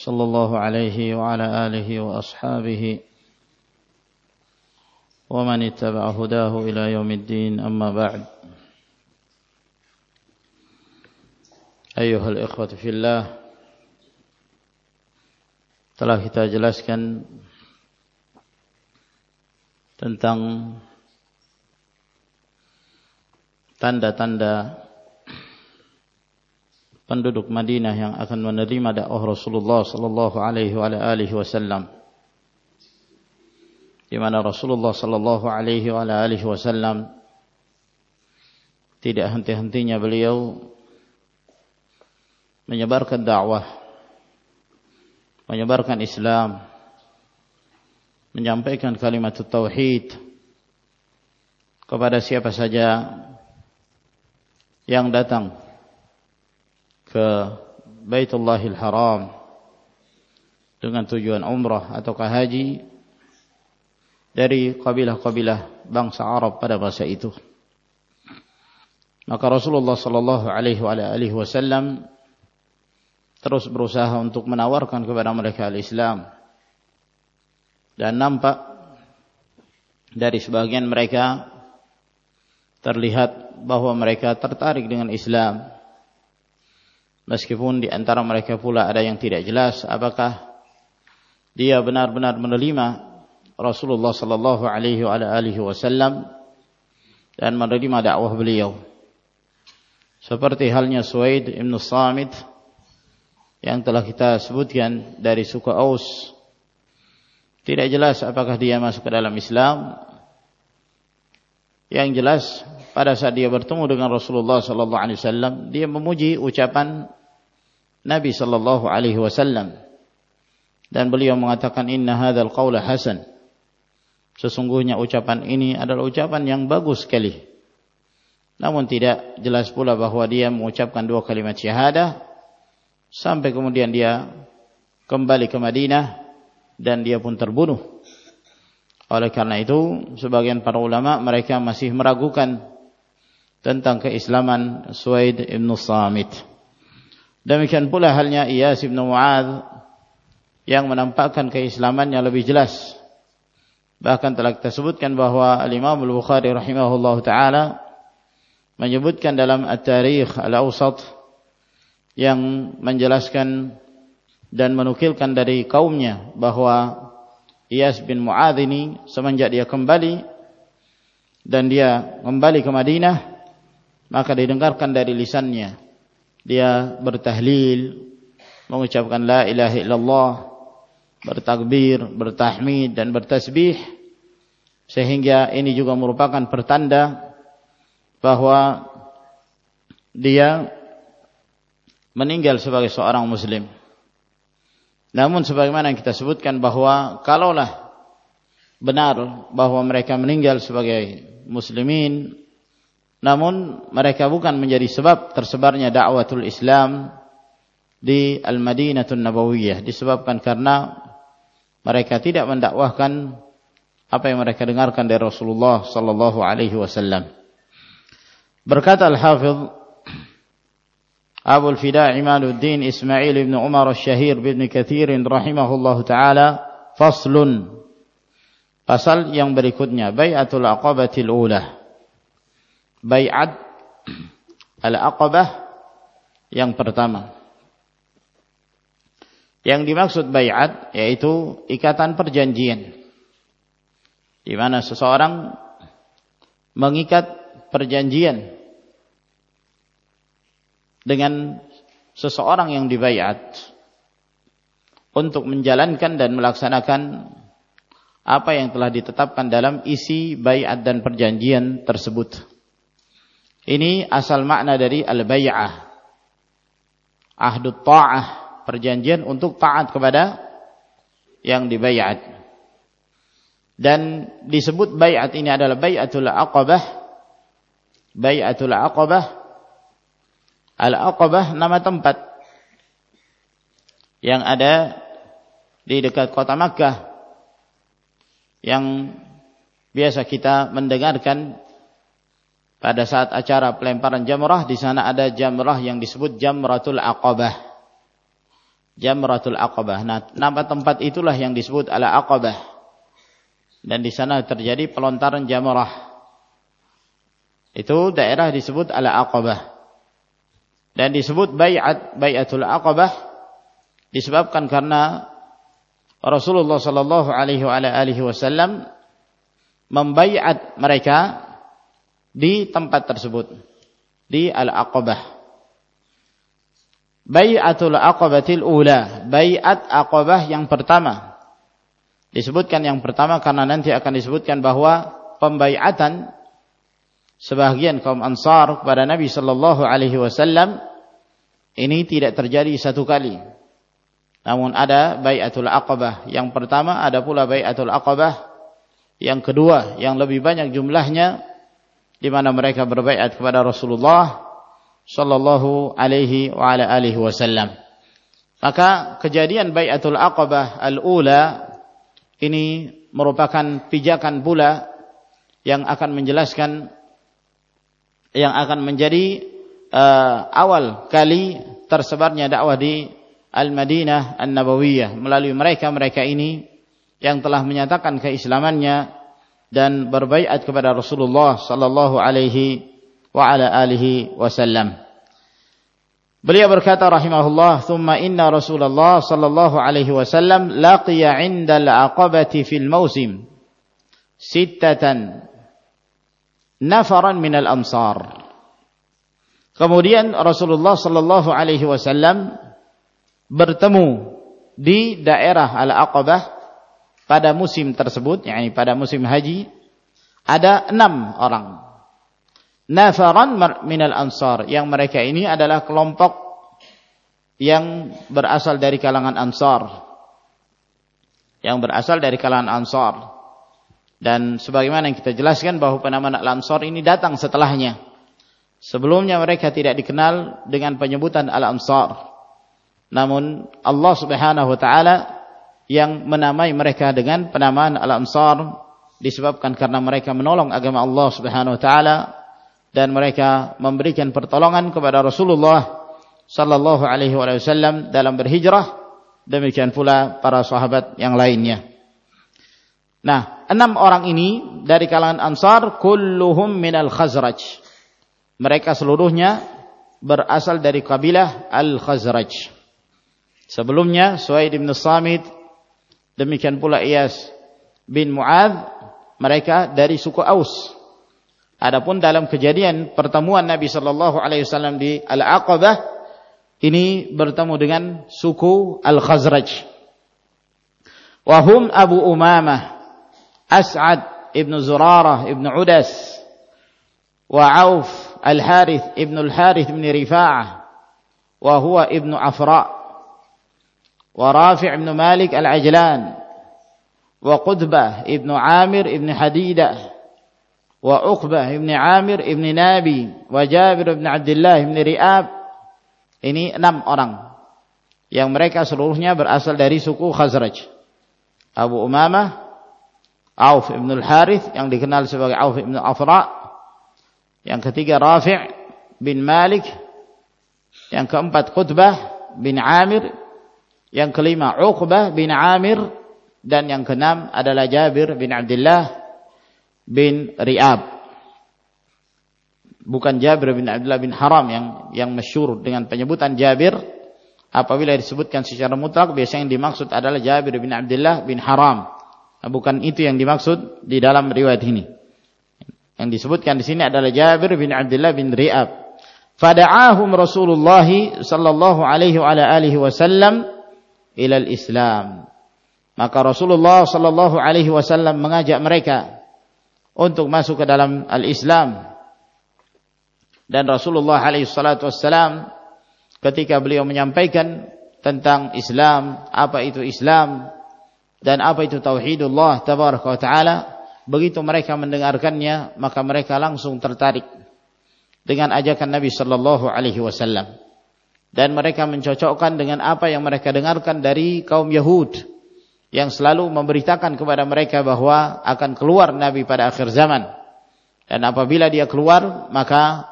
صلى الله عليه وعلى آله وأصحابه ومن اتبع هداه إلى يوم الدين أما بعد. أيها الإخوة في الله telah kita jelaskan tentang tanda-tanda penduduk Madinah yang akan menerima dakwah Rasulullah sallallahu alaihi wasallam. Di mana Rasulullah sallallahu alaihi wasallam tidak henti-hentinya beliau menyebarkan dakwah menyebarkan Islam menyampaikan kalimat tauhid kepada siapa saja yang datang ke Baitullahil Haram dengan tujuan umrah ataukah haji dari kabilah-kabilah bangsa Arab pada masa itu. Maka Rasulullah sallallahu alaihi wasallam terus berusaha untuk menawarkan kepada mereka al-Islam. Dan nampak dari sebagian mereka terlihat bahwa mereka tertarik dengan Islam Meskipun di antara mereka pula ada yang tidak jelas apakah dia benar-benar menerima Rasulullah sallallahu alaihi wasallam dan menerima dakwah beliau. Seperti halnya Suaid ibn Samit yang telah kita sebutkan dari suku Aus. Tidak jelas apakah dia masuk ke dalam Islam. Yang jelas pada saat dia bertemu dengan Rasulullah sallallahu alaihi wasallam, dia memuji ucapan Nabi sallallahu alaihi wasallam. Dan beliau mengatakan inna hadzal qaula hasan. Sesungguhnya ucapan ini adalah ucapan yang bagus sekali. Namun tidak jelas pula bahwa dia mengucapkan dua kalimat syahadah sampai kemudian dia kembali ke Madinah dan dia pun terbunuh. Oleh karena itu sebagian para ulama mereka masih meragukan tentang keislaman Suaid ibn Samit Demikian pula halnya Iyas bin Mu'ad yang menampakkan keislamannya lebih jelas. Bahkan telah kita sebutkan bahwa Al-Imam Al-Bukhari rahimahullah ta'ala menyebutkan dalam At-Tarikh Al-Awsat yang menjelaskan dan menukilkan dari kaumnya bahwa Iyas bin Mu'ad ini semenjak dia kembali dan dia kembali ke Madinah maka didengarkan dari lisannya dia bertahlil mengucapkan la ilaha illallah bertakbir bertahmid dan bertasbih. Sehingga ini juga merupakan pertanda bahwa dia meninggal sebagai seorang muslim. Namun sebagaimana yang kita sebutkan bahwa kalaulah benar bahwa mereka meninggal sebagai muslimin namun mereka bukan menjadi sebab tersebarnya dakwatul Islam di Al-Madinatul Nabawiyah. Disebabkan karena mereka tidak mendakwahkan apa yang mereka dengarkan dari Rasulullah sallallahu alaihi wasallam. Berkata Al-Hafidh Abu Al-Fida Imaduddin Ismail bin Umar Al-Syahir bin Kathir rahimahullahu taala faslun. Pasal yang berikutnya bai'atul aqabatil ulah Bay'at al-aqabah yang pertama. Yang dimaksud bay'at yaitu ikatan perjanjian. Di mana seseorang mengikat perjanjian dengan seseorang yang dibayat untuk menjalankan dan melaksanakan apa yang telah ditetapkan dalam isi bayat dan perjanjian tersebut. Ini asal makna dari al-bay'ah. Ahdut ta'ah, perjanjian untuk taat kepada yang dibayat. Dan disebut bayat ini adalah bayatul aqabah. Bayatul aqabah. Al-aqabah nama tempat yang ada di dekat kota Makkah yang biasa kita mendengarkan pada saat acara pelemparan jamrah di sana ada jamrah yang disebut jamratul aqabah. Jamratul aqabah. Nah, nama tempat itulah yang disebut ala aqabah. Dan di sana terjadi pelontaran jamrah. Itu daerah disebut ala aqabah. Dan disebut bayat bayatul aqabah disebabkan karena Rasulullah sallallahu alaihi wasallam membayat mereka di tempat tersebut di Al-Aqabah. Bai'atul Aqabatil Ula, bai'at Aqabah yang pertama. Disebutkan yang pertama karena nanti akan disebutkan bahwa pembaiatan sebagian kaum Ansar kepada Nabi sallallahu alaihi wasallam ini tidak terjadi satu kali. Namun ada bai'atul Aqabah yang pertama, ada pula bai'atul Aqabah yang kedua yang lebih banyak jumlahnya di mana mereka berbaiat kepada Rasulullah sallallahu alaihi wa ala alihi wasallam. Maka kejadian Baiatul Aqabah al-ula ini merupakan pijakan pula yang akan menjelaskan yang akan menjadi uh, awal kali tersebarnya dakwah di Al-Madinah An-Nabawiyah melalui mereka-mereka ini yang telah menyatakan keislamannya dan berbaiat kepada Rasulullah sallallahu alaihi wa ala alihi wasallam. Beliau berkata rahimahullah, "Tsumma inna Rasulullah sallallahu alaihi wasallam laqiya 'inda al-'aqabati fil mausim sittatan nafaran min al-ansar." Kemudian Rasulullah sallallahu alaihi wasallam bertemu di daerah Al-Aqabah pada musim tersebut, yakni pada musim haji, ada enam orang. Nafaran minal ansar, yang mereka ini adalah kelompok yang berasal dari kalangan ansar. Yang berasal dari kalangan ansar. Dan sebagaimana yang kita jelaskan bahwa penamaan al-ansar ini datang setelahnya. Sebelumnya mereka tidak dikenal dengan penyebutan al-ansar. Namun Allah subhanahu wa ta'ala yang menamai mereka dengan penamaan Al-Ansar disebabkan karena mereka menolong agama Allah Subhanahu wa taala dan mereka memberikan pertolongan kepada Rasulullah sallallahu alaihi wasallam dalam berhijrah demikian pula para sahabat yang lainnya. Nah, enam orang ini dari kalangan Ansar kulluhum minal Khazraj. Mereka seluruhnya berasal dari kabilah Al-Khazraj. Sebelumnya Suaid bin Samit Demikian pula Iyas bin Mu'ad, mereka dari suku Aus. Adapun dalam kejadian pertemuan Nabi sallallahu alaihi wasallam di Al-Aqabah ini bertemu dengan suku Al-Khazraj. Wahum Abu Umamah, As'ad ibn Zurarah ibn Udas, wa Auf Al-Harith ibn Al-Harith ibn Rifa'ah, wa huwa ibn Afra' ورافع بن مالك العجلان وقدبة ابن عامر ابن حديدة وعقبة ابن عامر ابن نابي وجابر ابن عبد الله ابن Ri'ab ini enam orang yang mereka seluruhnya berasal dari suku Khazraj Abu Umamah Auf ibn al-Harith yang dikenal sebagai Auf ibn Afra yang ketiga Rafi' bin Malik yang keempat Qutbah bin Amir yang kelima Uqbah bin Amir dan yang keenam adalah Jabir bin Abdullah bin Ri'ab. Bukan Jabir bin Abdullah bin Haram yang yang masyhur dengan penyebutan Jabir apabila disebutkan secara mutlak biasanya yang dimaksud adalah Jabir bin Abdullah bin Haram. Bukan itu yang dimaksud di dalam riwayat ini. Yang disebutkan di sini adalah Jabir bin Abdullah bin Ri'ab. Fada'ahum Rasulullah sallallahu alaihi wa alihi wasallam ilal Islam. Maka Rasulullah sallallahu alaihi wasallam mengajak mereka untuk masuk ke dalam al-Islam. Dan Rasulullah alaihi salatu wasallam ketika beliau menyampaikan tentang Islam, apa itu Islam, dan apa itu tauhidullah tabaraka wa taala begitu mereka mendengarkannya maka mereka langsung tertarik dengan ajakan Nabi sallallahu alaihi wasallam dan mereka mencocokkan dengan apa yang mereka dengarkan dari kaum Yahud yang selalu memberitakan kepada mereka bahwa akan keluar Nabi pada akhir zaman. Dan apabila dia keluar maka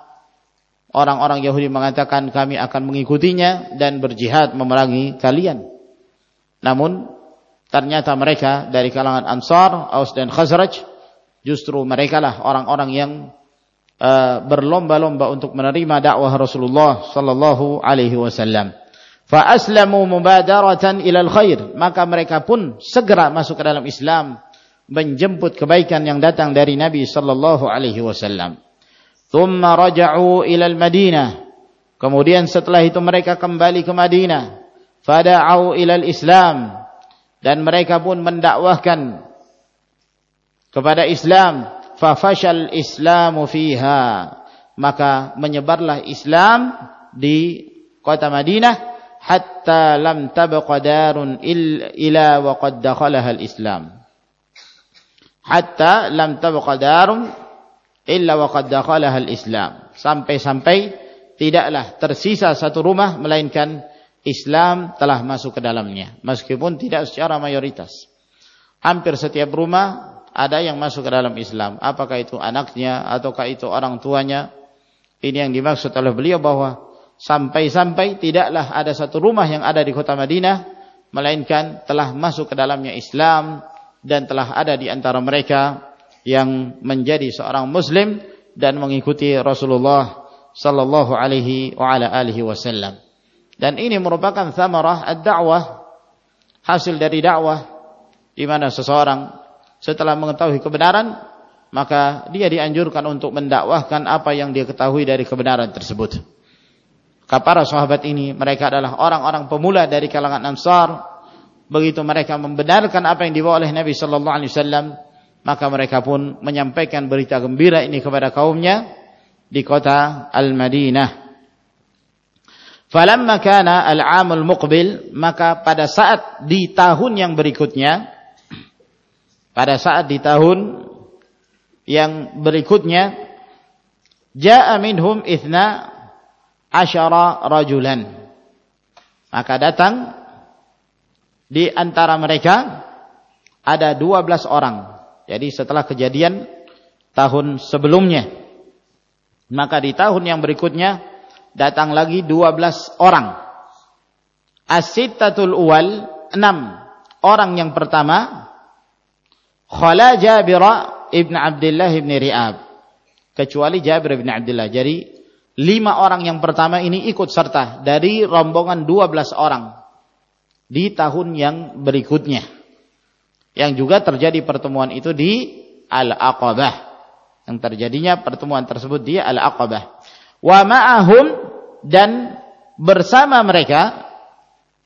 orang-orang Yahudi mengatakan kami akan mengikutinya dan berjihad memerangi kalian. Namun ternyata mereka dari kalangan Ansar, Aus dan Khazraj justru mereka lah orang-orang yang uh, berlomba-lomba untuk menerima dakwah Rasulullah sallallahu alaihi wasallam. Fa aslamu mubadaratan ila al-khair, maka mereka pun segera masuk ke dalam Islam menjemput kebaikan yang datang dari Nabi sallallahu alaihi wasallam. Thumma raja'u ila al-Madinah. Kemudian setelah itu mereka kembali ke Madinah. Fada'u ila al-Islam dan mereka pun mendakwahkan kepada Islam fa fashal islamu fiha. Maka menyebarlah Islam di kota Madinah. Hatta lam tabqa darun ila wa qad dakhalaha al-islam hatta lam tabqa darun illa wa qad dakhalaha al-islam sampai-sampai tidaklah tersisa satu rumah melainkan Islam telah masuk ke dalamnya. Meskipun tidak secara mayoritas. Hampir setiap rumah ada yang masuk ke dalam Islam. Apakah itu anaknya ataukah itu orang tuanya? Ini yang dimaksud oleh beliau bahwa sampai-sampai tidaklah ada satu rumah yang ada di kota Madinah melainkan telah masuk ke dalamnya Islam dan telah ada di antara mereka yang menjadi seorang muslim dan mengikuti Rasulullah sallallahu alaihi wa ala alihi wasallam. Dan ini merupakan samarah ad-da'wah hasil dari dakwah di mana seseorang setelah mengetahui kebenaran maka dia dianjurkan untuk mendakwahkan apa yang dia ketahui dari kebenaran tersebut. Para sahabat ini mereka adalah orang-orang pemula dari kalangan Ansar. Begitu mereka membenarkan apa yang dibawa oleh Nabi sallallahu alaihi wasallam, maka mereka pun menyampaikan berita gembira ini kepada kaumnya di kota Al-Madinah. Falamma kana al-amul muqbil maka pada saat di tahun yang berikutnya pada saat di tahun yang berikutnya jaa minhum ithna asyara rajulan. Maka datang di antara mereka ada 12 orang. Jadi setelah kejadian tahun sebelumnya. Maka di tahun yang berikutnya datang lagi 12 orang. As-sittatul uwal 6 orang yang pertama khala Jabir ibn Abdullah ibn Ri'ab kecuali Jabir ibn Abdullah. Jadi lima orang yang pertama ini ikut serta dari rombongan 12 orang di tahun yang berikutnya. Yang juga terjadi pertemuan itu di Al-Aqabah. Yang terjadinya pertemuan tersebut di Al-Aqabah. Wa ma'ahum dan bersama mereka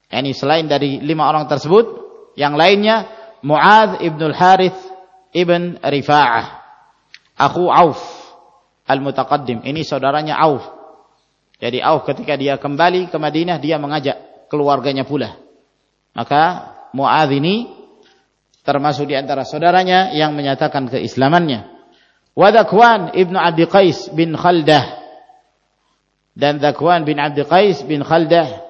ini selain dari lima orang tersebut yang lainnya Muadz ibn al-Harith ibn Rifa'ah. Aku Auf al-Mutaqaddim. Ini saudaranya Auf. Jadi Auf ketika dia kembali ke Madinah dia mengajak keluarganya pula. Maka Muadz ini termasuk di antara saudaranya yang menyatakan keislamannya. Wadakwan ibnu Abi Qais bin Khaldah dan Zakwan bin Abd Qais bin Khaldah.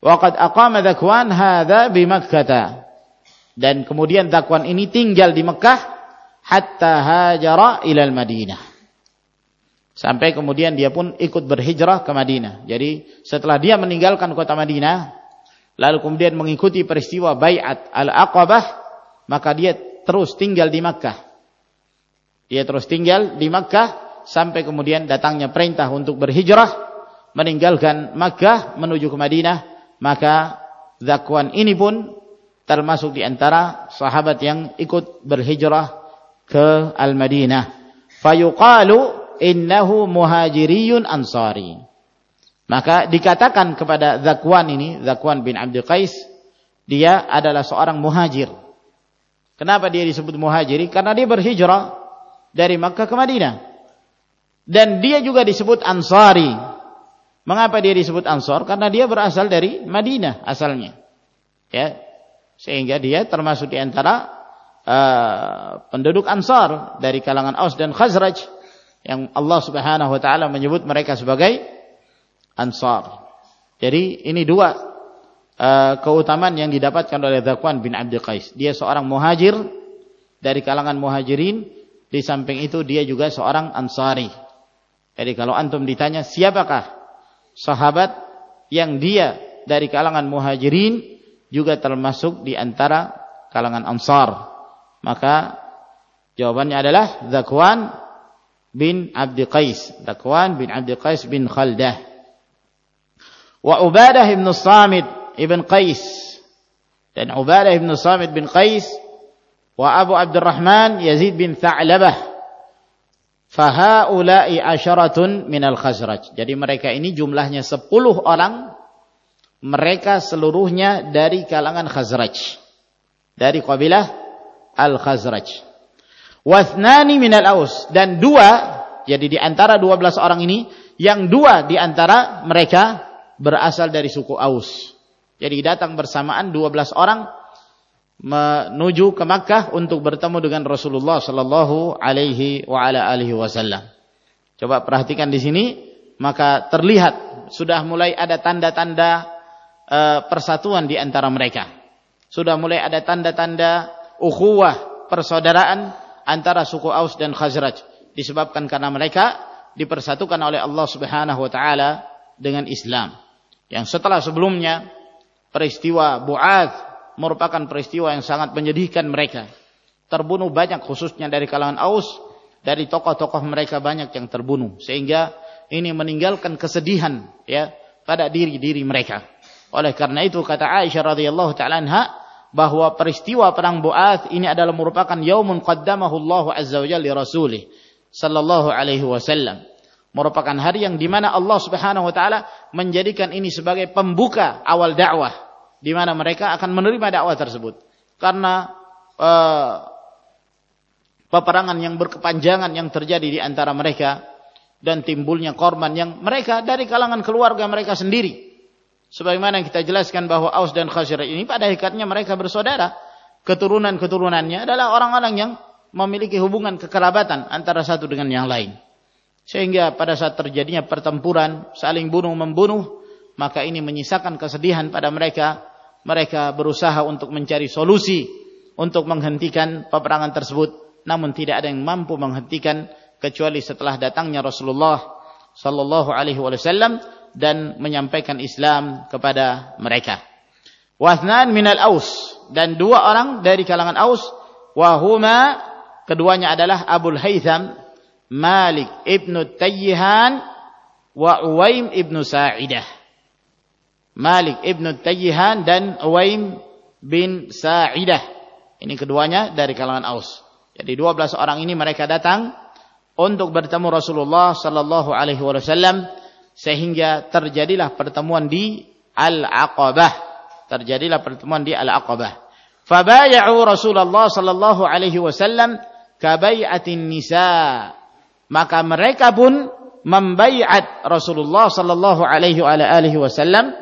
Waqad aqama Zakwan hadza bi Makkah. Dan kemudian Zakwan ini tinggal di Mekah hatta hajara ila Madinah. Sampai kemudian dia pun ikut berhijrah ke Madinah. Jadi setelah dia meninggalkan kota Madinah, lalu kemudian mengikuti peristiwa Bai'at Al-Aqabah, maka dia terus tinggal di Makkah. Dia terus tinggal di Makkah sampai kemudian datangnya perintah untuk berhijrah meninggalkan Makkah menuju ke Madinah, maka Zakwan ini pun termasuk di antara sahabat yang ikut berhijrah ke Al-Madinah. Fayuqalu innahu muhajiriyun ansari. Maka dikatakan kepada Zakwan ini, Zakwan bin Abdul Qais, dia adalah seorang muhajir. Kenapa dia disebut muhajiri? Karena dia berhijrah dari Makkah ke Madinah. Dan dia juga disebut ansari Mengapa dia disebut Ansor? Karena dia berasal dari Madinah asalnya. Ya. Sehingga dia termasuk di antara uh, penduduk Ansar dari kalangan Aus dan Khazraj yang Allah Subhanahu wa taala menyebut mereka sebagai Ansar. Jadi ini dua uh, keutamaan yang didapatkan oleh Zakwan bin Abdul Qais. Dia seorang muhajir dari kalangan muhajirin, di samping itu dia juga seorang Ansari. Jadi kalau antum ditanya siapakah sahabat yang dia dari kalangan muhajirin juga termasuk di antara kalangan Ansar. Maka jawabannya adalah Zakwan bin Abdi Qais. Zakwan bin Abdi Qais bin Khaldah. Wa Ubadah bin Samit ibn Qais. Dan Ubadah bin Samit bin Qais wa Abu Abdurrahman Yazid bin Tha'labah. Fahaula'i asyaratun minal khazraj. Jadi mereka ini jumlahnya 10 orang mereka seluruhnya dari kalangan Khazraj. Dari kabilah Al-Khazraj. Wathnani minal Aus. Dan dua, jadi di antara dua belas orang ini, yang dua di antara mereka berasal dari suku Aus. Jadi datang bersamaan dua belas orang menuju ke Makkah untuk bertemu dengan Rasulullah sallallahu alaihi wa ala alihi wasallam. Coba perhatikan di sini, maka terlihat sudah mulai ada tanda-tanda persatuan di antara mereka. Sudah mulai ada tanda-tanda ukhuwah, persaudaraan antara suku Aus dan Khazraj disebabkan karena mereka dipersatukan oleh Allah Subhanahu wa taala dengan Islam. Yang setelah sebelumnya peristiwa Bu'ad merupakan peristiwa yang sangat menyedihkan mereka. Terbunuh banyak khususnya dari kalangan Aus, dari tokoh-tokoh mereka banyak yang terbunuh sehingga ini meninggalkan kesedihan ya pada diri-diri mereka. Oleh karena itu kata Aisyah radhiyallahu taala anha bahwa peristiwa perang Bu'ath ini adalah merupakan yaumun qaddamahu Allah azza wa jalla rasulih sallallahu alaihi wasallam. Merupakan hari yang di mana Allah Subhanahu wa taala menjadikan ini sebagai pembuka awal dakwah di mana mereka akan menerima dakwah tersebut. Karena uh, peperangan yang berkepanjangan yang terjadi di antara mereka dan timbulnya korban yang mereka dari kalangan keluarga mereka sendiri Sebagaimana kita jelaskan bahwa Aus dan Khazraj ini pada hakikatnya mereka bersaudara. Keturunan-keturunannya adalah orang-orang yang memiliki hubungan kekerabatan antara satu dengan yang lain. Sehingga pada saat terjadinya pertempuran, saling bunuh-membunuh, maka ini menyisakan kesedihan pada mereka. Mereka berusaha untuk mencari solusi untuk menghentikan peperangan tersebut, namun tidak ada yang mampu menghentikan kecuali setelah datangnya Rasulullah sallallahu alaihi wasallam dan menyampaikan Islam kepada mereka. Wathnan minal Aus dan dua orang dari kalangan Aus wahuma keduanya adalah Abul Haytham Malik ibnu Tayyihan wa Uwaim ibnu Sa'idah. Malik ibnu Tayyihan dan Uwaim bin Sa'idah. Ini keduanya dari kalangan Aus. Jadi 12 orang ini mereka datang untuk bertemu Rasulullah sallallahu alaihi wasallam sehingga terjadilah pertemuan di Al-Aqabah. Terjadilah pertemuan di Al-Aqabah. Fabay'u Rasulullah sallallahu alaihi wasallam kabai'atin nisa. Maka mereka pun membaiat Rasulullah sallallahu alaihi wasallam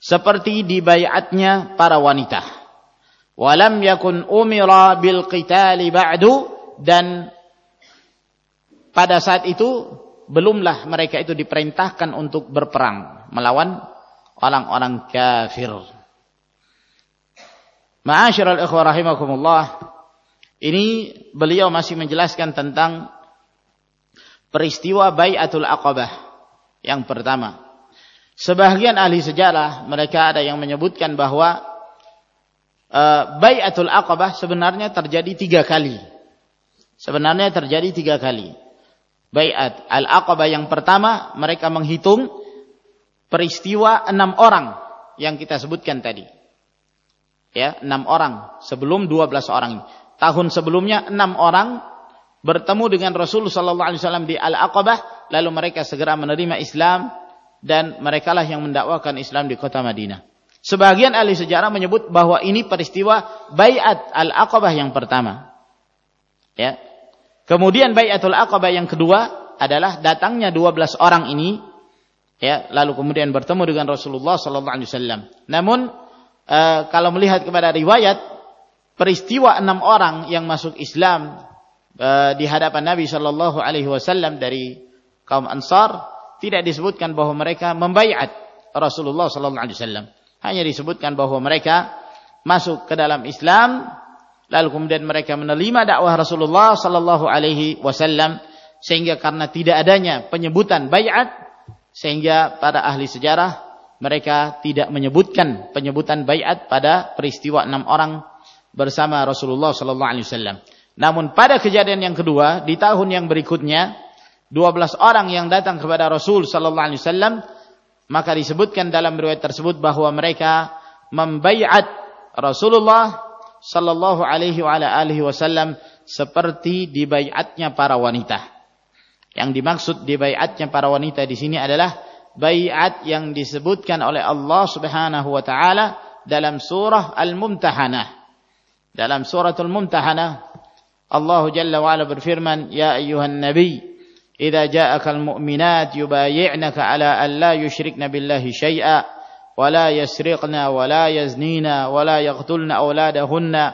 seperti dibaiatnya para wanita. Walam yakun umira bil qitali ba'du dan pada saat itu belumlah mereka itu diperintahkan untuk berperang melawan orang-orang kafir. Ma'asyiral ikhwah rahimakumullah, ini beliau masih menjelaskan tentang peristiwa Bai'atul Aqabah yang pertama. Sebagian ahli sejarah mereka ada yang menyebutkan bahwa uh, Bai'atul Aqabah sebenarnya terjadi tiga kali. Sebenarnya terjadi tiga kali. Bayat Al-Aqabah yang pertama mereka menghitung peristiwa enam orang yang kita sebutkan tadi. Ya, enam orang sebelum dua belas orang. Tahun sebelumnya enam orang bertemu dengan Rasul sallallahu alaihi wasallam di Al-Aqabah lalu mereka segera menerima Islam dan merekalah yang mendakwakan Islam di kota Madinah. Sebagian ahli sejarah menyebut bahwa ini peristiwa Bayat Al-Aqabah yang pertama. Ya, Kemudian Bai'atul Aqabah yang kedua adalah datangnya 12 orang ini ya lalu kemudian bertemu dengan Rasulullah sallallahu alaihi wasallam. Namun uh, kalau melihat kepada riwayat peristiwa enam orang yang masuk Islam uh, di hadapan Nabi Shallallahu Alaihi Wasallam dari kaum Ansar tidak disebutkan bahwa mereka membaiat Rasulullah Sallallahu Alaihi Wasallam. Hanya disebutkan bahwa mereka masuk ke dalam Islam, lalu kemudian mereka menerima dakwah Rasulullah Sallallahu Alaihi Wasallam, sehingga karena tidak adanya penyebutan bayat, sehingga pada ahli sejarah mereka tidak menyebutkan penyebutan bayat pada peristiwa enam orang bersama Rasulullah sallallahu alaihi wasallam. Namun pada kejadian yang kedua di tahun yang berikutnya 12 orang yang datang kepada Rasul sallallahu alaihi wasallam maka disebutkan dalam riwayat tersebut bahwa mereka membaiat Rasulullah sallallahu alaihi wa alihi wasallam seperti dibaiatnya para wanita. Yang dimaksud dibaiatnya para wanita di sini adalah baiat yang disebutkan oleh Allah Subhanahu wa taala dalam surah Al-Mumtahanah. Dalam suratul Mumtahanah Allah Jalla wa ala berfirman, "Ya ayyuhan nabi, idza ja'aka al-mu'minat yubayyi'naka ala an la yushrikna billahi syai'a la yaqtulna awladahunna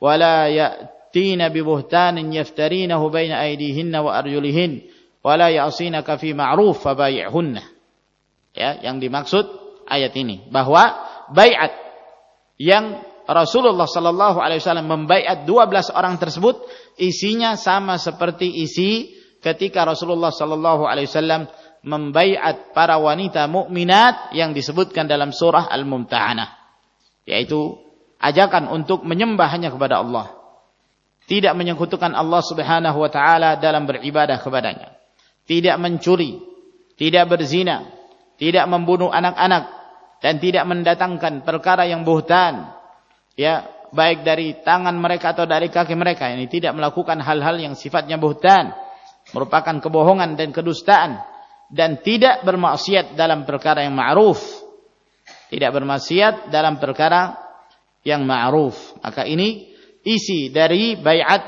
wa la ya'tina bi buhtanin yaftarinahu baina aydihinna wa arjulihin wa la ya'sinaka fi ma'ruf fabay'hunna." Ya, yang dimaksud ayat ini bahwa baiat yang Rasulullah sallallahu alaihi wasallam membaiat 12 orang tersebut isinya sama seperti isi ketika Rasulullah sallallahu alaihi wasallam membaiat para wanita mukminat yang disebutkan dalam surah Al-Mumtahanah. Yaitu ajakan untuk menyembah hanya kepada Allah. Tidak menyekutukan Allah Subhanahu wa taala dalam beribadah kepadanya. Tidak mencuri tidak berzina tidak membunuh anak-anak dan tidak mendatangkan perkara yang buhtan ya baik dari tangan mereka atau dari kaki mereka. Ini tidak melakukan hal-hal yang sifatnya buhtan merupakan kebohongan dan kedustaan dan tidak bermaksiat dalam perkara yang ma'ruf tidak bermaksiat dalam perkara yang ma'ruf maka ini isi dari bayat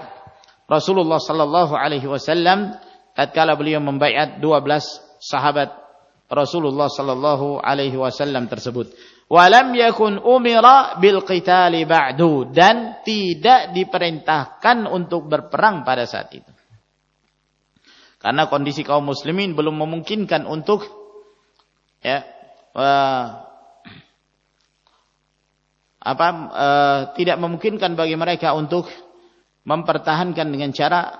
Rasulullah sallallahu alaihi wasallam tatkala beliau membaiat 12 sahabat Rasulullah sallallahu alaihi wasallam tersebut. Walam yakun umira bil qitali ba'du dan tidak diperintahkan untuk berperang pada saat itu. Karena kondisi kaum muslimin belum memungkinkan untuk ya uh, apa uh, tidak memungkinkan bagi mereka untuk mempertahankan dengan cara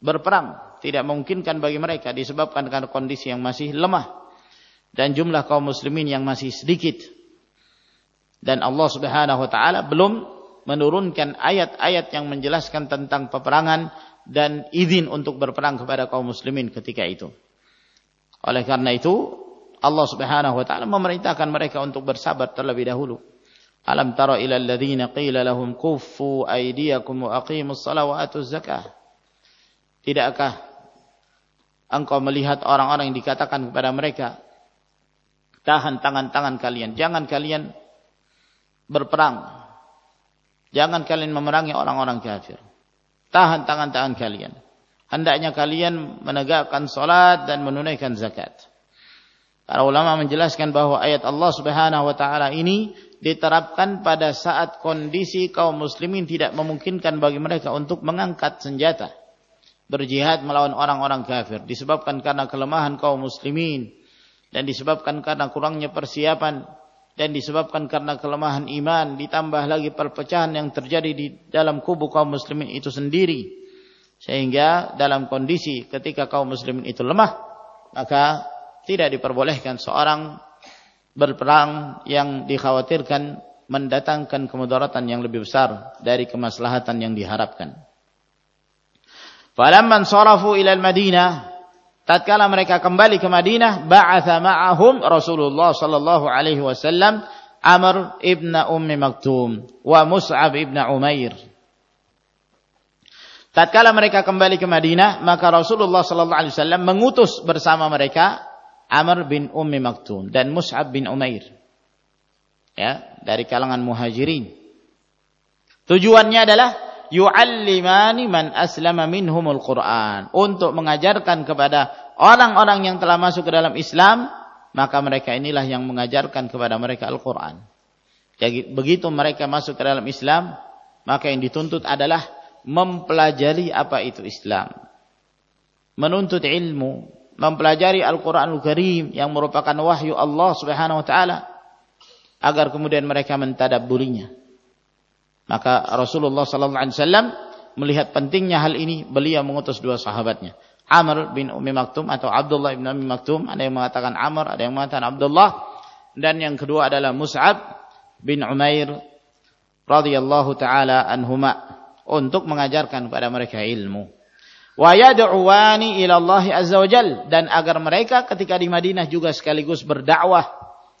berperang tidak memungkinkan bagi mereka disebabkan karena kondisi yang masih lemah dan jumlah kaum muslimin yang masih sedikit. Dan Allah Subhanahu wa taala belum menurunkan ayat-ayat yang menjelaskan tentang peperangan dan izin untuk berperang kepada kaum muslimin ketika itu. Oleh karena itu, Allah Subhanahu wa taala memerintahkan mereka untuk bersabar terlebih dahulu. Alam tara ila alladziina qila lahum kuffu aydiyakum wa aqimus salata wa atuz zakah. Tidakkah engkau melihat orang-orang yang dikatakan kepada mereka, Tahan tangan-tangan kalian. Jangan kalian berperang. Jangan kalian memerangi orang-orang kafir. Tahan tangan-tangan kalian. Hendaknya kalian menegakkan salat dan menunaikan zakat. Para ulama menjelaskan bahwa ayat Allah Subhanahu wa taala ini diterapkan pada saat kondisi kaum muslimin tidak memungkinkan bagi mereka untuk mengangkat senjata berjihad melawan orang-orang kafir disebabkan karena kelemahan kaum muslimin dan disebabkan karena kurangnya persiapan dan disebabkan karena kelemahan iman ditambah lagi perpecahan yang terjadi di dalam kubu kaum muslimin itu sendiri sehingga dalam kondisi ketika kaum muslimin itu lemah maka tidak diperbolehkan seorang berperang yang dikhawatirkan mendatangkan kemudaratan yang lebih besar dari kemaslahatan yang diharapkan. Falamman sarafu ila al-Madinah tatkala mereka kembali ke Madinah ba'atha ma'ahum Rasulullah sallallahu alaihi wasallam Amr ibn Ummi Maktum wa Mus'ab ibn Umair. Tatkala mereka kembali ke Madinah maka Rasulullah sallallahu alaihi wasallam mengutus bersama mereka Amr bin Ummi Maktum dan Mus'ab bin Umair. Ya dari kalangan muhajirin. Tujuannya adalah yu'allimani man aslama minhumul Qur'an untuk mengajarkan kepada orang-orang yang telah masuk ke dalam Islam maka mereka inilah yang mengajarkan kepada mereka Al-Qur'an Jadi begitu mereka masuk ke dalam Islam, maka yang dituntut adalah mempelajari apa itu Islam. Menuntut ilmu, mempelajari Al-Qur'anul Karim yang merupakan wahyu Allah Subhanahu wa taala agar kemudian mereka mentadabburinya. Maka Rasulullah sallallahu alaihi wasallam melihat pentingnya hal ini, beliau mengutus dua sahabatnya. Amr bin Ummi Maktum atau Abdullah bin Ummi Maktum, ada yang mengatakan Amr, ada yang mengatakan Abdullah, dan yang kedua adalah Mus'ab bin Umair radhiyallahu taala anhuma untuk mengajarkan kepada mereka ilmu. Wa yad'uwani ila Allah azza wajal dan agar mereka ketika di Madinah juga sekaligus berdakwah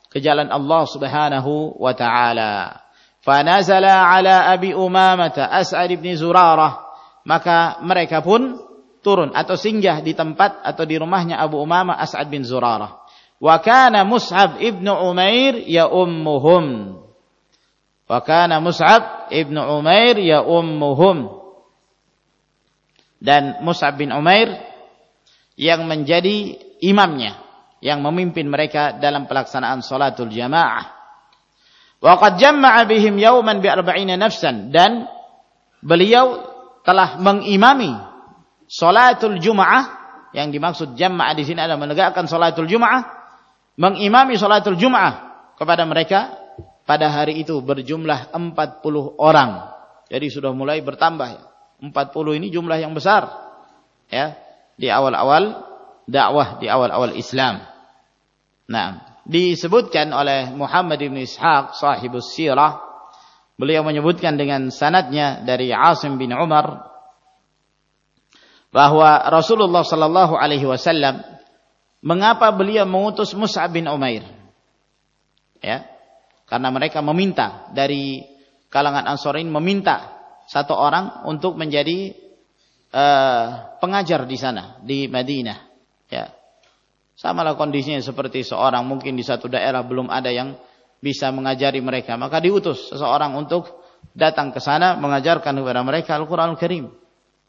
ke jalan Allah Subhanahu wa taala. Fanazala ala Abi Umamah As'ad bin Zurarah maka mereka pun turun atau singgah di tempat atau di rumahnya Abu Umamah As'ad bin Zurarah. Wa kana Mus'ab ibnu Umair ya ummuhum. Wa kana Mus'ab ibnu Umair ya ummuhum. Dan Mus'ab bin Umair yang menjadi imamnya, yang memimpin mereka dalam pelaksanaan salatul jamaah. Wa qad jama'a bihim yawman bi arba'ina nafsan dan beliau telah mengimami salatul Jumaah yang dimaksud jamaah di sini adalah menegakkan salatul Jumaah, mengimami salatul Jumaah kepada mereka pada hari itu berjumlah 40 orang. Jadi sudah mulai bertambah. 40 ini jumlah yang besar. Ya, di awal-awal dakwah, di awal-awal Islam. Nah, disebutkan oleh Muhammad bin Ishaq sahibus sirah beliau menyebutkan dengan sanadnya dari Asim bin Umar bahwa Rasulullah sallallahu alaihi wasallam mengapa beliau mengutus Mus'ab bin Umair ya karena mereka meminta dari kalangan Ansarin meminta satu orang untuk menjadi uh, pengajar di sana di Madinah. Ya. Samalah kondisinya seperti seorang mungkin di satu daerah belum ada yang bisa mengajari mereka, maka diutus seseorang untuk datang ke sana mengajarkan kepada mereka Al-Qur'anul Karim.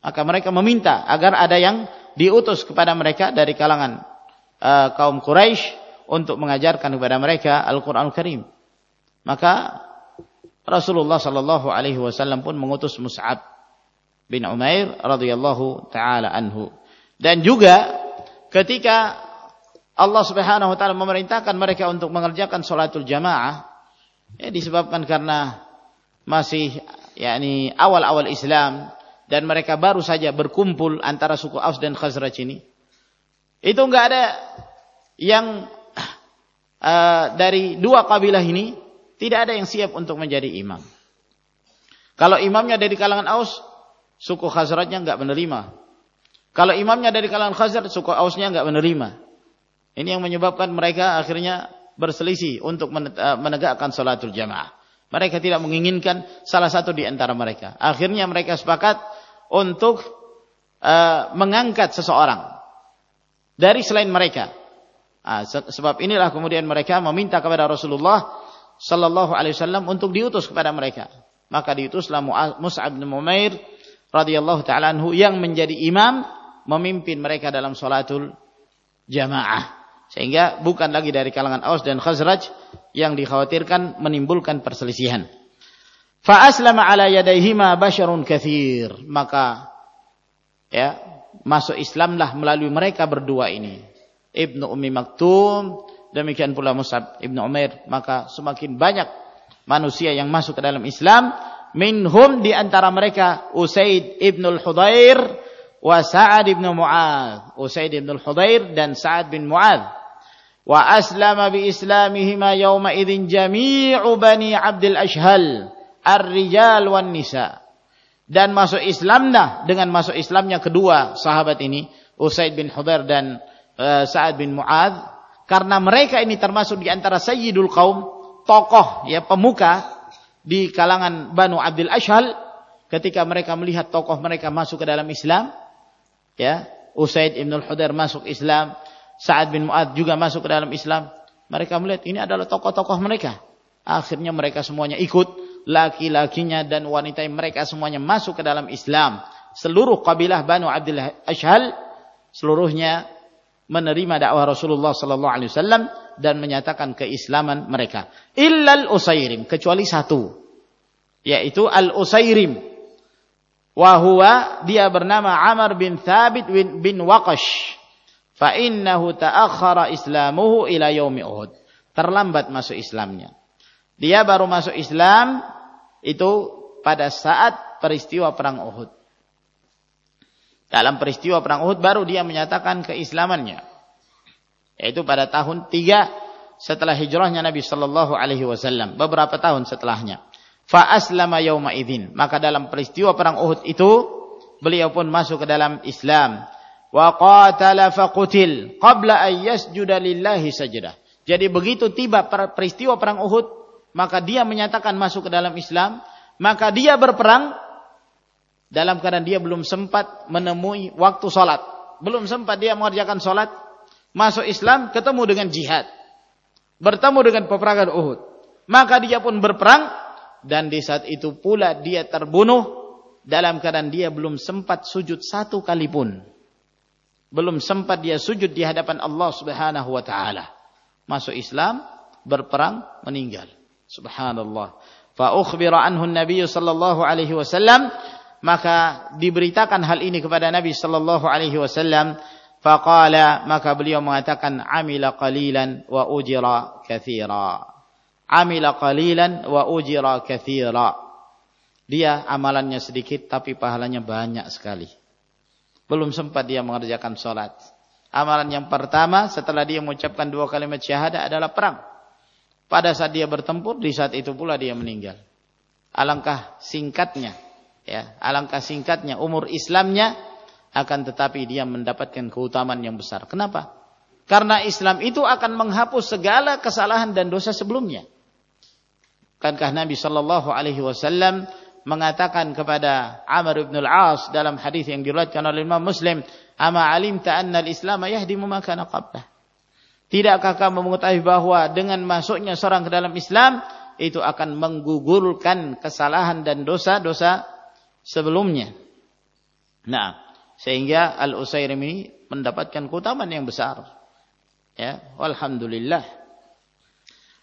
Maka mereka meminta agar ada yang diutus kepada mereka dari kalangan uh, kaum Quraisy untuk mengajarkan kepada mereka Al-Qur'anul Karim. Maka Rasulullah sallallahu alaihi wasallam pun mengutus Mus'ab bin Umair radhiyallahu taala anhu. Dan juga ketika Allah Subhanahu wa taala memerintahkan mereka untuk mengerjakan salatul jamaah ya disebabkan karena masih yakni awal-awal Islam dan mereka baru saja berkumpul antara suku Aus dan Khazraj ini. Itu enggak ada yang uh, dari dua kabilah ini tidak ada yang siap untuk menjadi imam. Kalau imamnya dari kalangan Aus, suku Khazrajnya enggak menerima. Kalau imamnya dari kalangan Khazraj, suku Ausnya enggak menerima. Ini yang menyebabkan mereka akhirnya berselisih untuk eh, menegakkan salatul jamaah. Mereka tidak menginginkan salah satu di antara mereka. Akhirnya mereka sepakat untuk uh, mengangkat seseorang dari selain mereka. Nah, sebab inilah kemudian mereka meminta kepada Rasulullah sallallahu alaihi wasallam untuk diutus kepada mereka. Maka diutuslah Mus'ab bin Umair radhiyallahu taala anhu yang menjadi imam memimpin mereka dalam salatul jamaah. Sehingga bukan lagi dari kalangan Aus dan Khazraj yang dikhawatirkan menimbulkan perselisihan. Fa aslama ala yadaihima basyarun katsir. Maka ya, masuk Islamlah melalui mereka berdua ini. Ibnu Ummi Maktum demikian pula Mus'ab Ibn Umair maka semakin banyak manusia yang masuk ke dalam Islam minhum di antara mereka Usaid Ibn al-Hudair wa Sa'ad Ibn Mu'ad Usaid Ibn al-Hudair dan Sa'ad bin Mu'ad yawma idzin jami'u bani Abdul Ashhal ar-rijal wan nisa. Dan masuk Islamnya dengan masuk Islamnya kedua sahabat ini Usaid bin Hudair dan uh, Sa'ad bin Mu'ad karena mereka ini termasuk di antara sayyidul kaum, tokoh ya pemuka di kalangan Banu Abdul Ashhal ketika mereka melihat tokoh mereka masuk ke dalam Islam ya Usaid ibn al-Hudair masuk Islam Sa'ad bin Mu'ad juga masuk ke dalam Islam mereka melihat ini adalah tokoh-tokoh mereka akhirnya mereka semuanya ikut laki-lakinya dan wanita mereka semuanya masuk ke dalam Islam seluruh kabilah Banu Abdul Ashhal seluruhnya menerima dakwah Rasulullah sallallahu alaihi wasallam dan menyatakan keislaman mereka. Illal Usairim, kecuali satu. Yaitu Al-Usairim. Wa huwa dia bernama Amr bin Thabit bin, bin Waqash. Fa innahu ta'akhkhara islamuhu ila yaumi Uhud. Terlambat masuk Islamnya. Dia baru masuk Islam itu pada saat peristiwa perang Uhud. Dalam peristiwa perang Uhud baru dia menyatakan keislamannya. Yaitu pada tahun 3 setelah hijrahnya Nabi sallallahu alaihi wasallam, beberapa tahun setelahnya. Fa aslama yauma idzin. Maka dalam peristiwa perang Uhud itu beliau pun masuk ke dalam Islam. Wa qatala fa qutil qabla an yasjuda. Jadi begitu tiba peristiwa perang Uhud, maka dia menyatakan masuk ke dalam Islam, maka dia berperang dalam keadaan dia belum sempat menemui waktu sholat. Belum sempat dia mengerjakan sholat. Masuk Islam, ketemu dengan jihad. Bertemu dengan peperangan Uhud. Maka dia pun berperang. Dan di saat itu pula dia terbunuh. Dalam keadaan dia belum sempat sujud satu kali pun. Belum sempat dia sujud di hadapan Allah subhanahu wa ta'ala. Masuk Islam, berperang, meninggal. Subhanallah. Fa ukhbira anhu Nabi sallallahu alaihi wasallam maka diberitakan hal ini kepada Nabi sallallahu alaihi wasallam faqala maka beliau mengatakan amila qalilan wa ujira katsira amila qalilan wa ujira katsira dia amalannya sedikit tapi pahalanya banyak sekali belum sempat dia mengerjakan salat amalan yang pertama setelah dia mengucapkan dua kalimat syahadah adalah perang pada saat dia bertempur di saat itu pula dia meninggal alangkah singkatnya ya alangkah singkatnya umur Islamnya akan tetapi dia mendapatkan keutamaan yang besar. Kenapa? Karena Islam itu akan menghapus segala kesalahan dan dosa sebelumnya. Kankah Nabi Shallallahu Alaihi Wasallam mengatakan kepada Amr bin al-As dalam hadis yang diriwayatkan oleh Imam Muslim, "Ama alimta anna al-Islam yahdimu ma kana qablah." Tidakkah kamu mengetahui bahwa dengan masuknya seorang ke dalam Islam itu akan menggugurkan kesalahan dan dosa-dosa sebelumnya. Nah, sehingga Al-Usairim ini mendapatkan keutamaan yang besar. Ya, alhamdulillah.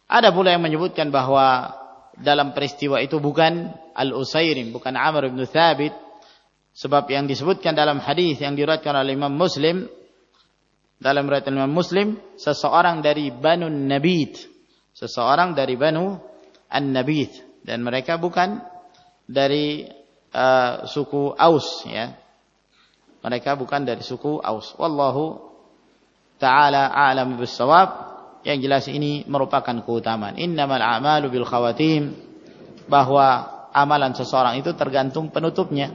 Ada pula yang menyebutkan bahwa dalam peristiwa itu bukan Al-Usairim, bukan Amr bin Thabit, sebab yang disebutkan dalam hadis yang diriwayatkan oleh Imam Muslim dalam riwayat Imam Muslim seseorang dari Banu Nabit, seseorang dari Banu An-Nabit dan mereka bukan dari uh, suku Aus ya. Mereka bukan dari suku Aus. Wallahu taala a'lam bissawab. Yang jelas ini merupakan keutamaan. Innamal a'malu bil khawatim bahwa amalan seseorang itu tergantung penutupnya.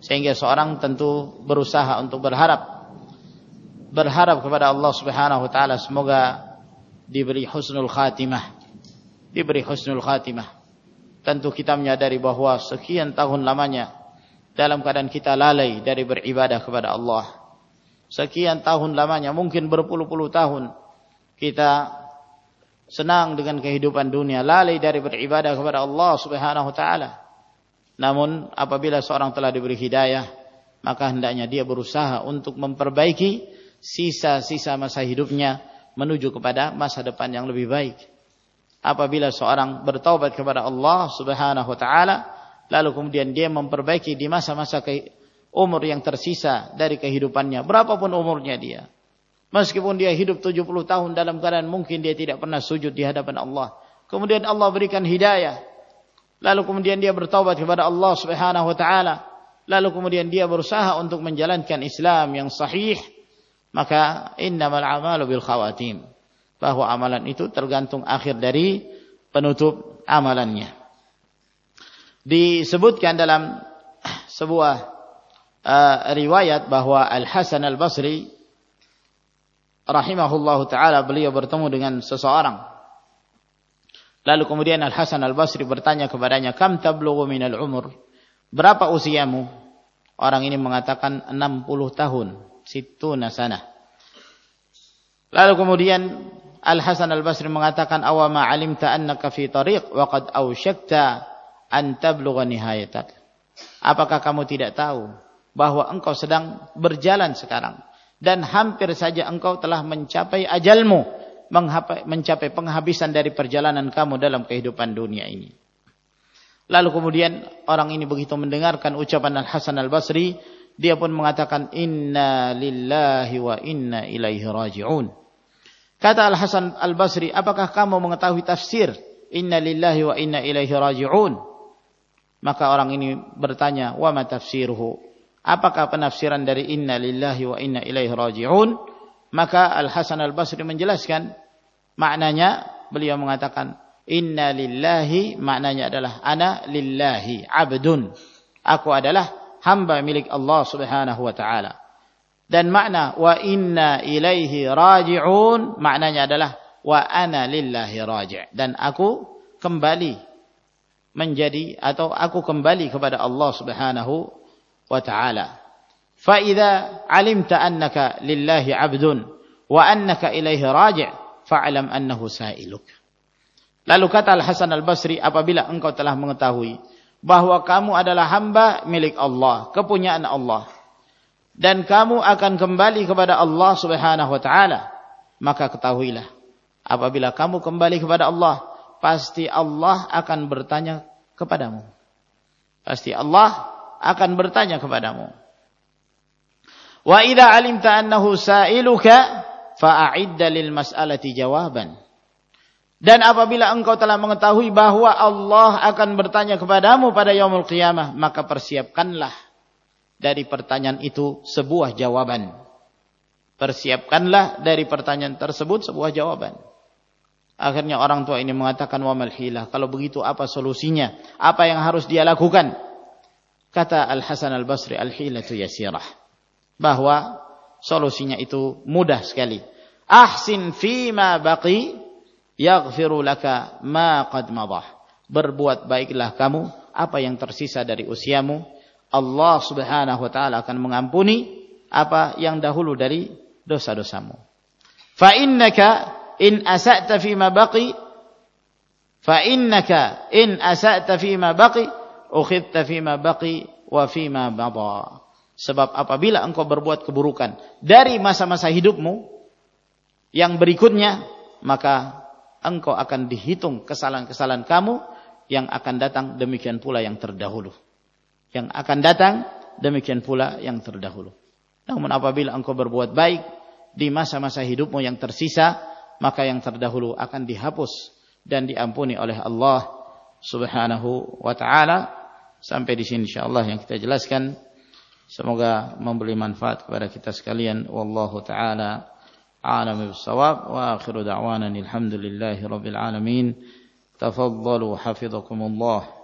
Sehingga seorang tentu berusaha untuk berharap berharap kepada Allah Subhanahu wa taala semoga diberi husnul khatimah. Diberi husnul khatimah tentu kita menyadari bahwa sekian tahun lamanya dalam keadaan kita lalai dari beribadah kepada Allah. Sekian tahun lamanya, mungkin berpuluh-puluh tahun kita senang dengan kehidupan dunia, lalai dari beribadah kepada Allah Subhanahu wa taala. Namun apabila seorang telah diberi hidayah, maka hendaknya dia berusaha untuk memperbaiki sisa-sisa masa hidupnya menuju kepada masa depan yang lebih baik apabila seorang bertaubat kepada Allah Subhanahu wa taala lalu kemudian dia memperbaiki di masa-masa umur yang tersisa dari kehidupannya berapapun umurnya dia meskipun dia hidup 70 tahun dalam keadaan mungkin dia tidak pernah sujud di hadapan Allah. Kemudian Allah berikan hidayah. Lalu kemudian dia bertaubat kepada Allah Subhanahu wa taala. Lalu kemudian dia berusaha untuk menjalankan Islam yang sahih. Maka innamal a'malu bil khawatim. Bahwa amalan itu tergantung akhir dari penutup amalannya. Disebutkan dalam sebuah uh, riwayat bahwa Al Hasan Al Basri rahimahullahu taala beliau bertemu dengan seseorang. Lalu kemudian Al Hasan Al Basri bertanya kepadanya, "Kam tablughu al umur?" Berapa usiamu? Orang ini mengatakan 60 tahun, situna sana. Lalu kemudian Al-Hasan Al-Basri mengatakan awama alimta annaka fi tariq wa qad awshakta an tablugha nihayatak. Apakah kamu tidak tahu bahwa engkau sedang berjalan sekarang dan hampir saja engkau telah mencapai ajalmu, mencapai penghabisan dari perjalanan kamu dalam kehidupan dunia ini. Lalu kemudian orang ini begitu mendengarkan ucapan Al Hasan Al Basri, dia pun mengatakan Inna lillahi wa inna ilaihi raji'un. Kata Al Hasan Al Basri, apakah kamu mengetahui tafsir Inna lillahi wa inna ilaihi raji'un? Maka orang ini bertanya, wa ma tafsiruhu? Apakah penafsiran dari inna lillahi wa inna ilaihi raji'un? Maka Al-Hasan Al-Basri menjelaskan maknanya beliau mengatakan inna lillahi maknanya adalah ana lillahi abdun. Aku adalah hamba milik Allah Subhanahu wa taala. Dan makna wa inna ilaihi raji'un maknanya adalah wa ana lillahi raji' dan aku kembali menjadi atau aku kembali kepada Allah Subhanahu وتعالى فإذا علمت أنك لله عبد وأنك إليه راجع فاعلم أنه سائلك Lalu kata Al-Hasan Al-Basri apabila engkau telah mengetahui bahwa kamu adalah hamba milik Allah, kepunyaan Allah dan kamu akan kembali kepada Allah Subhanahu wa taala, maka ketahuilah apabila kamu kembali kepada Allah, pasti Allah akan bertanya kepadamu. Pasti Allah akan bertanya kepadamu. Wa idza alimta annahu sa'iluka fa'idda lil mas'alati jawaban. Dan apabila engkau telah mengetahui bahwa Allah akan bertanya kepadamu pada yaumul qiyamah, maka persiapkanlah dari pertanyaan itu sebuah jawaban. Persiapkanlah dari pertanyaan tersebut sebuah jawaban. Akhirnya orang tua ini mengatakan wa malhilah. Kalau begitu apa solusinya? Apa yang harus dia lakukan? Kata Al-Hasan Al-Basri Al-Hilatu Yasirah. Bahwa solusinya itu mudah sekali. Ahsin fima baqi yaghfiru laka ma qad madah. Berbuat baiklah kamu apa yang tersisa dari usiamu. Allah Subhanahu wa taala akan mengampuni apa yang dahulu dari dosa-dosamu. Fa innaka in asa'ta fima baqi fa innaka in asa'ta fima baqi ukhidta fima baqi wa fima bada. Sebab apabila engkau berbuat keburukan dari masa-masa hidupmu yang berikutnya, maka engkau akan dihitung kesalahan-kesalahan kamu yang akan datang demikian pula yang terdahulu. Yang akan datang demikian pula yang terdahulu. Namun apabila engkau berbuat baik di masa-masa hidupmu yang tersisa, maka yang terdahulu akan dihapus dan diampuni oleh Allah Subhanahu wa taala Sampai di sini insyaallah yang kita jelaskan. Semoga memberi manfaat kepada kita sekalian. Wallahu taala a'lam bissawab wa akhiru da'wana alhamdulillahi rabbil alamin. Tafaddalu hafizakumullah.